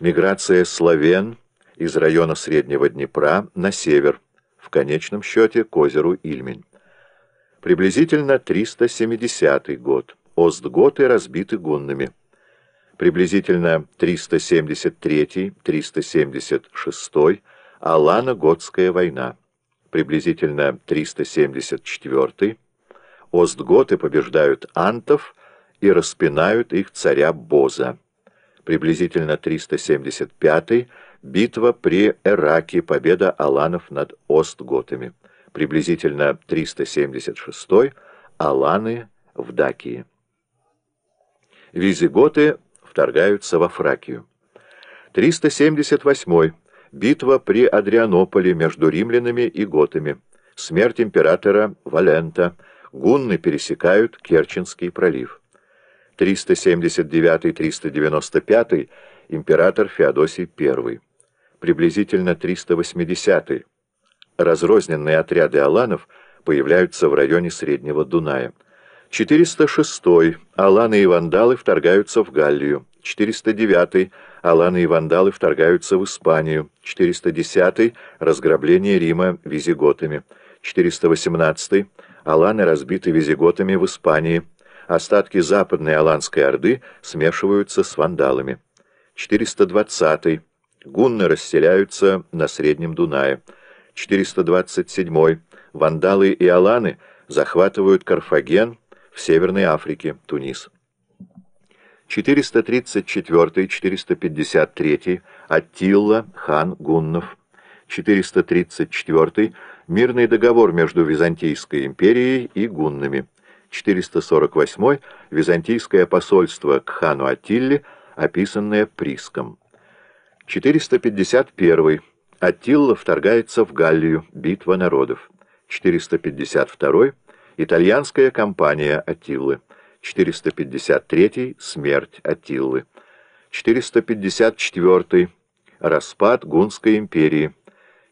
Миграция славян из района Среднего Днепра на север, в конечном счете к озеру Ильмень. Приблизительно 370 год. Остготы разбиты гуннами. Приблизительно 373-376 Алано-Готская война. Приблизительно 374 Остготы побеждают антов и распинают их царя Боза. Приблизительно 375 битва при Эраке, победа аланов над Остготами. Приблизительно 376 аланы в Дакии. Визиготы вторгаются во Фракию. 378 битва при Адрианополе между римлянами и готами. Смерть императора Валента – гунны пересекают Керченский пролив. 379-395 император Феодосий I. Приблизительно 380 разрозненные отряды аланов появляются в районе Среднего Дуная. 406 аланы и вандалы вторгаются в Галлию. 409 аланы и вандалы вторгаются в Испанию. 410 разграбление Рима визиготами. 418 Аланы разбиты визиготами в Испании. Остатки западной Аланской Орды смешиваются с вандалами. 420 Гунны расселяются на Среднем Дунае. 427 Вандалы и Аланы захватывают Карфаген в Северной Африке, Тунис. 434-453 Аттилла, хан Гуннов. 434 Мирный договор между Византийской империей и гуннами. 448 Византийское посольство к хану Аттилле, описанное Приском. 451 Аттилла вторгается в Галлию. Битва народов. 452 Итальянская кампания Аттиллы. 453 Смерть Аттиллы. 454 Распад Гунской империи.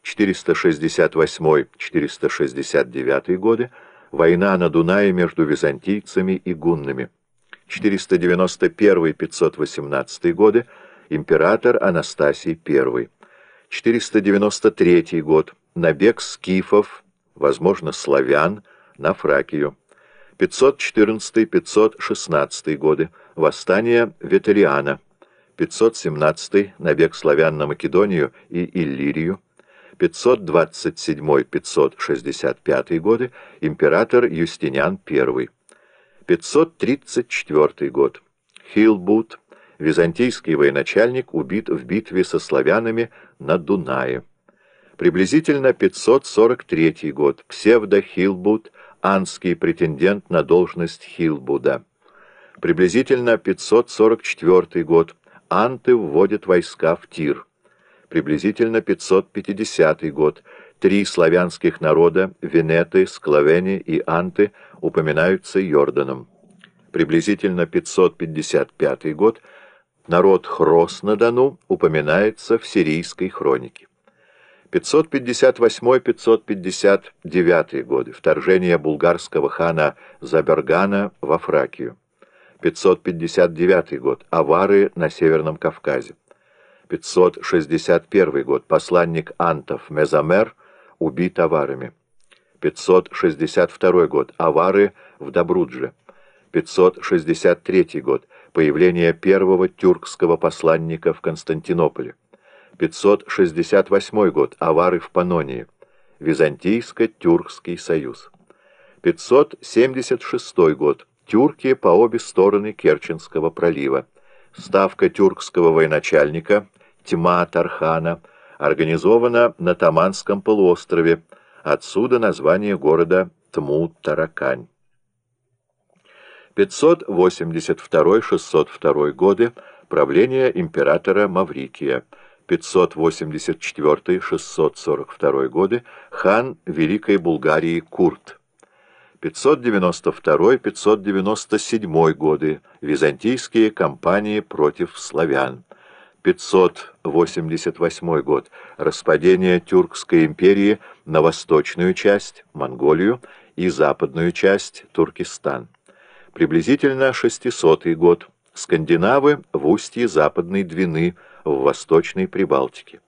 468-469 годы, война на Дунае между византийцами и гуннами. 491-518 годы, император Анастасий I. 493 год, набег скифов, возможно, славян, на Фракию. 514-516 годы, восстание Ветериана. 517 набег славян на Македонию и Иллирию. 527-565 годы, император Юстиниан I. 534 год. Хилбут, византийский военачальник, убит в битве со славянами на Дунае. Приблизительно 543 год. Псевдо-Хилбут, анский претендент на должность Хилбуда. Приблизительно 544 год. Анты вводят войска в Тир приблизительно 550 год. Три славянских народа, Венеты, Склавени и Анты, упоминаются Йорданом. Приблизительно 555 год. Народ Хрос на Дону упоминается в сирийской хронике. 558-559 годы. Вторжение булгарского хана Забергана во Фракию. 559 год. Авары на Северном Кавказе. 561 год. Посланник Антов Мезамер убит аварами. 562 год. Авары в Добрудже. 563 год. Появление первого тюркского посланника в Константинополе. 568 год. Авары в Панонии. Византийско-Тюркский союз. 576 год. Тюрки по обе стороны Керченского пролива. Ставка тюркского военачальника тьма Тархана, организована на Таманском полуострове, отсюда название города Тму-Таракань. 582-602 годы правление императора Маврикия, 584-642 годы хан Великой Булгарии Курт, 592-597 годы византийские кампании против славян, 588 год. Распадение Тюркской империи на восточную часть, Монголию, и западную часть, Туркестан. Приблизительно 600 год. Скандинавы в устье Западной Двины, в Восточной Прибалтике.